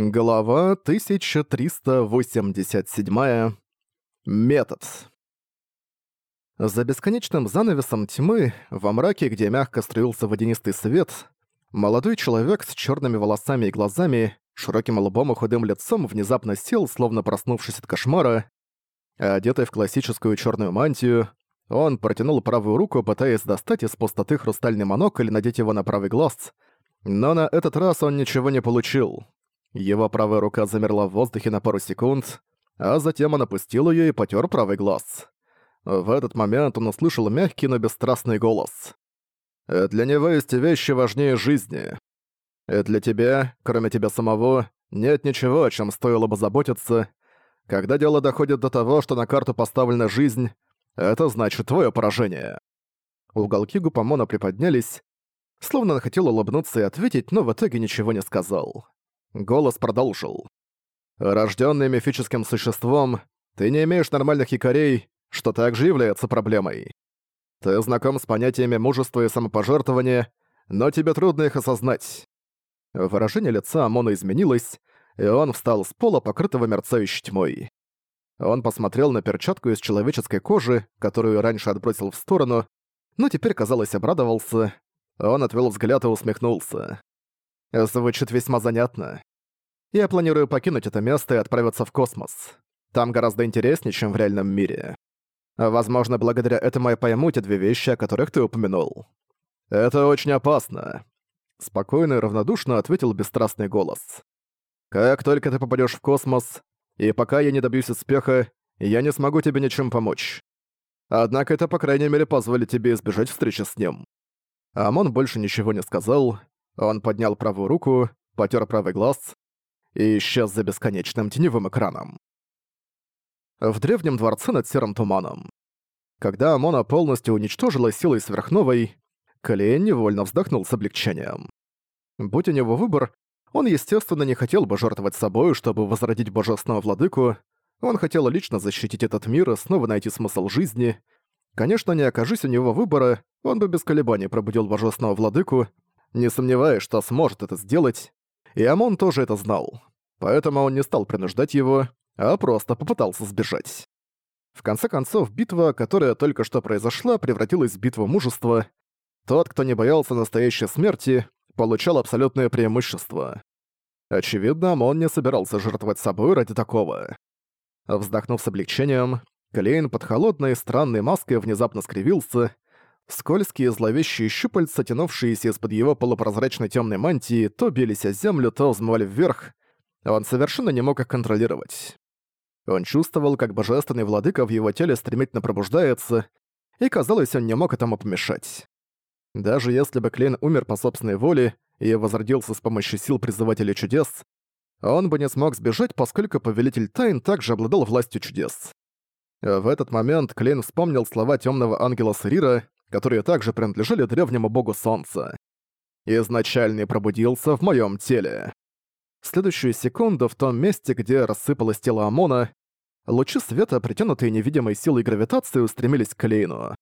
Глава 1387. Метод. За бесконечным занавесом тьмы, во мраке, где мягко струился водянистый свет, молодой человек с черными волосами и глазами, широким лбом и худым лицом внезапно сел, словно проснувшись от кошмара. Одетый в классическую черную мантию, он протянул правую руку, пытаясь достать из пустоты хрустальный монокль и надеть его на правый глаз, но на этот раз он ничего не получил. Его правая рука замерла в воздухе на пару секунд, а затем он опустил её и потёр правый глаз. В этот момент он услышал мягкий, но бесстрастный голос. «Для него есть вещи важнее жизни. И для тебя, кроме тебя самого, нет ничего, о чём стоило бы заботиться. Когда дело доходит до того, что на карту поставлена жизнь, это значит твоё поражение». Уголки губ Амона приподнялись, словно он хотел улыбнуться и ответить, но в итоге ничего не сказал. Голос продолжил. «Рождённый мифическим существом, ты не имеешь нормальных якорей, что также является проблемой. Ты знаком с понятиями мужества и самопожертвования, но тебе трудно их осознать». Выражение лица Амона изменилось, и он встал с пола, покрытого мерцающей тьмой. Он посмотрел на перчатку из человеческой кожи, которую раньше отбросил в сторону, но теперь, казалось, обрадовался. Он отвел взгляд и усмехнулся. Звучит весьма занятно. Я планирую покинуть это место и отправиться в космос. Там гораздо интереснее, чем в реальном мире. Возможно, благодаря этому я пойму те две вещи, о которых ты упомянул. Это очень опасно. Спокойно и равнодушно ответил бесстрастный голос. Как только ты попадешь в космос, и пока я не добьюсь успеха, я не смогу тебе ничем помочь. Однако это, по крайней мере, позволит тебе избежать встречи с ним. Амон больше ничего не сказал, он поднял правую руку, потер правый глаз и исчез за бесконечным теневым экраном. В древнем дворце над серым туманом. Когда Амона полностью уничтожила силой сверхновой, Калиен невольно вздохнул с облегчением. Будь у него выбор, он, естественно, не хотел бы жертвовать собой, чтобы возродить божественного владыку, он хотел лично защитить этот мир и снова найти смысл жизни. Конечно, не окажись у него выбора, он бы без колебаний пробудил божественного владыку не сомневаясь, что сможет это сделать, и Амон тоже это знал. Поэтому он не стал принуждать его, а просто попытался сбежать. В конце концов, битва, которая только что произошла, превратилась в битву мужества. Тот, кто не боялся настоящей смерти, получал абсолютное преимущество. Очевидно, Амон не собирался жертвовать собой ради такого. Вздохнув с облегчением, Клейн под холодной странной маской внезапно скривился, Скользкие зловещие щупальца, тянувшиеся из-под его полупрозрачной темной мантии, то бились о землю, то взмывали вверх. Он совершенно не мог их контролировать. Он чувствовал, как божественный владыка в его теле стремительно пробуждается, и, казалось, он не мог этому помешать. Даже если бы Клейн умер по собственной воле и возродился с помощью сил призывателя чудес, он бы не смог сбежать, поскольку Повелитель Тайн также обладал властью чудес. В этот момент Клейн вспомнил слова темного ангела Сырира, которые также принадлежали древнему богу солнца. Изначальный пробудился в моем теле. В следующую секунду в том месте, где рассыпалось тело Амона, лучи света, притянутые невидимой силой гравитации, устремились к Клейну.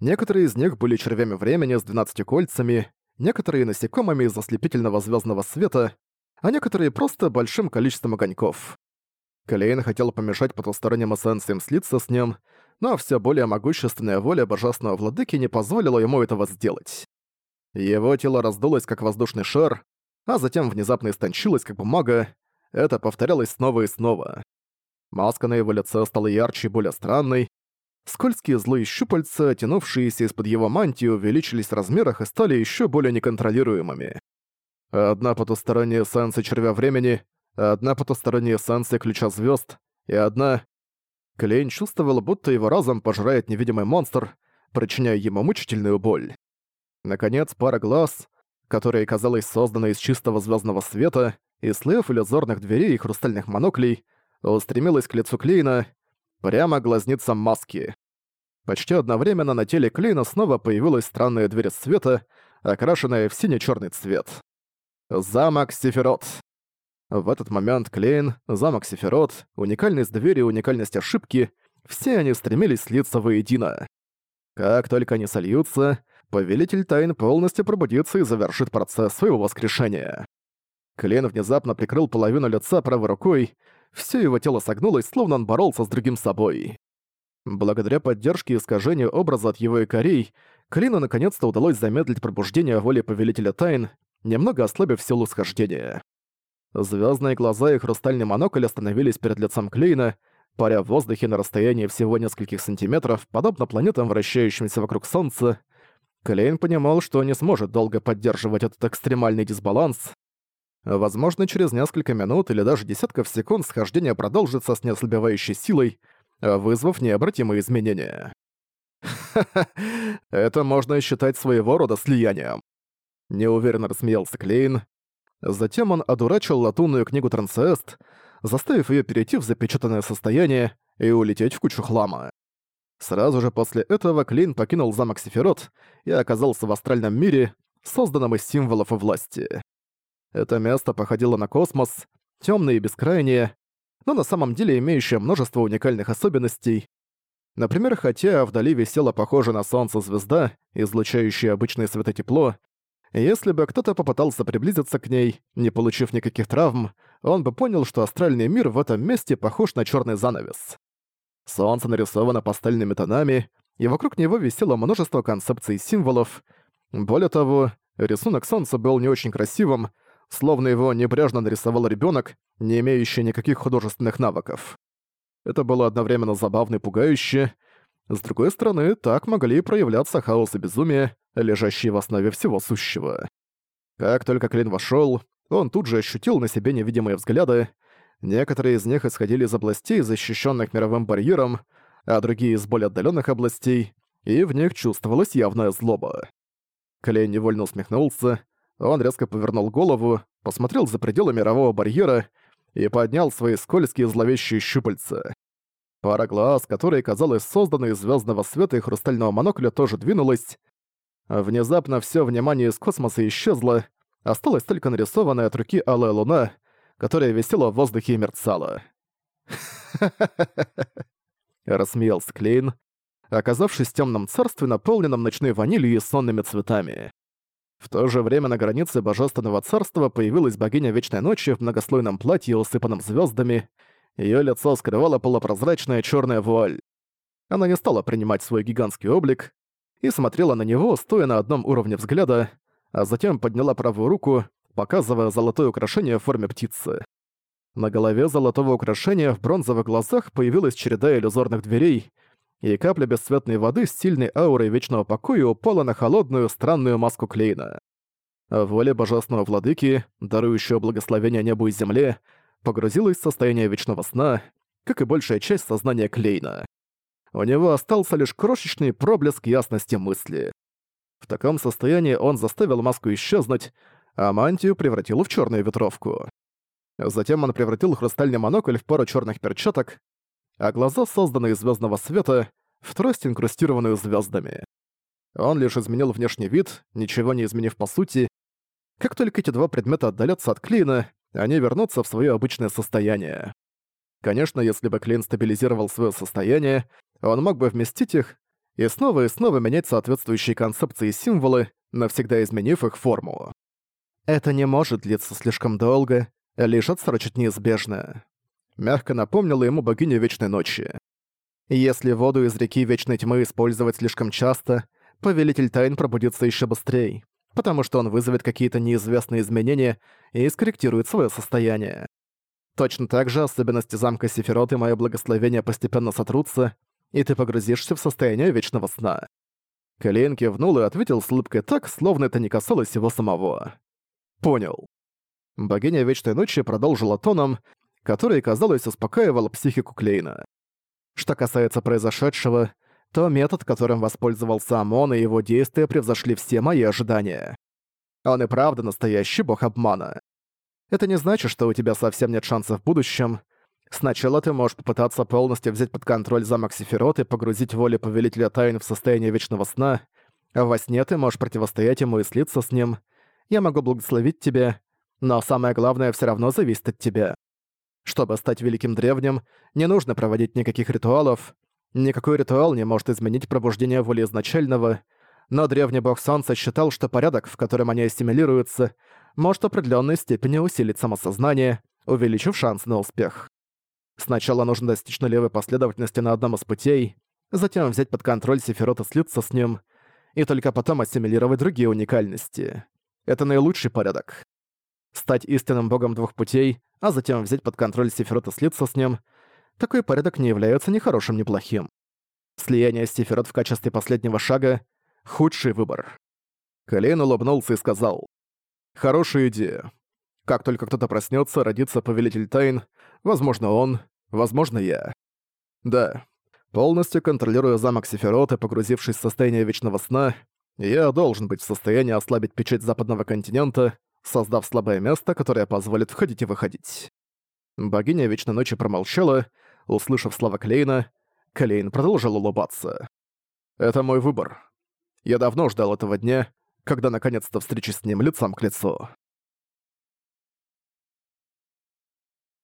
Некоторые из них были червями времени с 12 кольцами, некоторые насекомыми из ослепительного звездного света, а некоторые просто большим количеством огоньков. Клейн хотел помешать потусторонним эссенциям слиться с ним, но все более могущественная воля божественного владыки не позволила ему этого сделать. Его тело раздулось, как воздушный шар, а затем внезапно истончилось, как бумага. Это повторялось снова и снова. Маска на его лице стала ярче и более странной. Скользкие злые щупальца, тянувшиеся из-под его мантии, увеличились в размерах и стали еще более неконтролируемыми. Одна потусторонняя эссенция червя времени, одна потусторонняя эссенция ключа звезд и одна Клейн чувствовал, будто его разом пожирает невидимый монстр, причиняя ему мучительную боль. Наконец, пара глаз, которая казалась созданной из чистого звездного света, из слоев иллюзорных дверей и хрустальных моноклей, устремилась к лицу Клейна, прямо глазницам маски. Почти одновременно на теле Клейна снова появилась странная дверь света, окрашенная в сине черный цвет. Замок Сефирот. В этот момент Клейн, замок Сефирот, уникальность двери уникальность ошибки — все они стремились слиться воедино. Как только они сольются, Повелитель Тайн полностью пробудится и завершит процесс своего воскрешения. Клейн внезапно прикрыл половину лица правой рукой, все его тело согнулось, словно он боролся с другим собой. Благодаря поддержке и искажению образа от его икорей, Клину наконец-то удалось замедлить пробуждение воли Повелителя Тайн, немного ослабив силу схождения. Звездные глаза и хрустальный монокль остановились перед лицом Клейна, паря в воздухе на расстоянии всего нескольких сантиметров, подобно планетам, вращающимся вокруг Солнца. Клейн понимал, что не сможет долго поддерживать этот экстремальный дисбаланс. Возможно, через несколько минут или даже десятков секунд схождение продолжится с неослабевающей силой, вызвав необратимые изменения. Ха-ха, это можно считать своего рода слиянием. Неуверенно рассмеялся Клейн. Затем он одурачил латунную книгу Трансест, заставив ее перейти в запечатанное состояние и улететь в кучу хлама. Сразу же после этого Клейн покинул замок Сефирот и оказался в астральном мире, созданном из символов и власти. Это место походило на космос, темное и бескрайнее, но на самом деле имеющее множество уникальных особенностей. Например, хотя вдали висела похожая на солнце звезда, излучающая обычное светотепло, если бы кто-то попытался приблизиться к ней, не получив никаких травм, он бы понял, что астральный мир в этом месте похож на черный занавес. Солнце нарисовано пастельными тонами, и вокруг него висело множество концепций и символов. Более того, рисунок солнца был не очень красивым, словно его небрежно нарисовал ребенок, не имеющий никаких художественных навыков. Это было одновременно забавно и пугающе. С другой стороны, так могли проявляться хаос и безумие, лежащие в основе всего сущего. Как только Клин вошел, он тут же ощутил на себе невидимые взгляды. Некоторые из них исходили из областей, защищенных мировым барьером, а другие из более отдаленных областей, и в них чувствовалась явная злоба. Клейн невольно усмехнулся, он резко повернул голову, посмотрел за пределы мирового барьера и поднял свои скользкие зловещие щупальца. Пара глаз, которые, казалось, созданы из звездного света и хрустального монокля, тоже двинулась. Внезапно все внимание из космоса исчезло, осталась только нарисованная от руки алая луна, которая висела в воздухе и мерцала. Рассмеялся Клейн, оказавшись в темном царстве, наполненном ночной ванилью и сонными цветами. В то же время на границе Божественного Царства появилась богиня Вечной Ночи в многослойном платье, усыпанном звездами. Ее лицо скрывала полупрозрачная черная вуаль. Она не стала принимать свой гигантский облик и смотрела на него, стоя на одном уровне взгляда, а затем подняла правую руку, показывая золотое украшение в форме птицы. На голове золотого украшения в бронзовых глазах появилась череда иллюзорных дверей, и капля бесцветной воды с сильной аурой вечного покоя упала на холодную, странную маску Клейна. Воля божественного владыки, дарующего благословение небу и земле, погрузилась в состояние вечного сна, как и большая часть сознания Клейна. У него остался лишь крошечный проблеск ясности мысли. В таком состоянии он заставил маску исчезнуть, а мантию превратил в черную ветровку. Затем он превратил хрустальный монокль в пару черных перчаток, а глаза, созданные из звездного света, в трость, инкрустированную звездами. Он лишь изменил внешний вид, ничего не изменив по сути. Как только эти два предмета отдалятся от Клина, они вернутся в свое обычное состояние. Конечно, если бы Клин стабилизировал свое состояние, он мог бы вместить их и снова и снова менять соответствующие концепции и символы, навсегда изменив их форму. Это не может длиться слишком долго, лишь отсрочить неизбежное мягко напомнила ему богиня Вечной Ночи. Если воду из реки Вечной Тьмы использовать слишком часто, Повелитель Тайн пробудится еще быстрее, потому что он вызовет какие-то неизвестные изменения и скорректирует свое состояние. Точно так же особенности замка Сефирот и мое благословение постепенно сотрутся, и ты погрузишься в состояние вечного сна. Клейн кивнул и ответил с улыбкой так, словно это не касалось его самого. «Понял». Богиня Вечной Ночи продолжила тоном, который, казалось, успокаивал психику Клейна. Что касается произошедшего, то метод, которым воспользовался ОМОН и его действия превзошли все мои ожидания. Он и правда настоящий бог обмана. Это не значит, что у тебя совсем нет шансов в будущем. Сначала ты можешь попытаться полностью взять под контроль замок Сефирот и погрузить волю Повелителя Тайн в состояние вечного сна, а во сне ты можешь противостоять ему и слиться с ним. Я могу благословить тебя, но самое главное все равно зависит от тебя. Чтобы стать великим древним, не нужно проводить никаких ритуалов. Никакой ритуал не может изменить пробуждение воли изначального, но древний бог солнца считал, что порядок, в котором они ассимилируются, может в определенной степени усилить самосознание, увеличив шанс на успех. Сначала нужно достичь нулевой последовательности на одном из путей, затем взять под контроль Сефирот и слиться с ним, и только потом ассимилировать другие уникальности. Это наилучший порядок. Стать истинным богом двух путей, а затем взять под контроль Сефирот и слиться с ним — такой порядок не является ни хорошим, ни плохим. Слияние Сефирот в качестве последнего шага — худший выбор. Колейн улыбнулся и сказал. «Хорошая идея. Как только кто-то проснется, родится Повелитель Тайн, возможно он, возможно я. Да, полностью контролируя замок Сефирот и погрузившись в состояние вечного сна, я должен быть в состоянии ослабить печать западного континента, создав слабое место, которое позволит входить и выходить. Богиня Вечной Ночи промолчала, услышав слова Клейна, Клейн продолжил улыбаться. «Это мой выбор. Я давно ждал этого дня, когда наконец-то встречусь с ним лицом к лицу».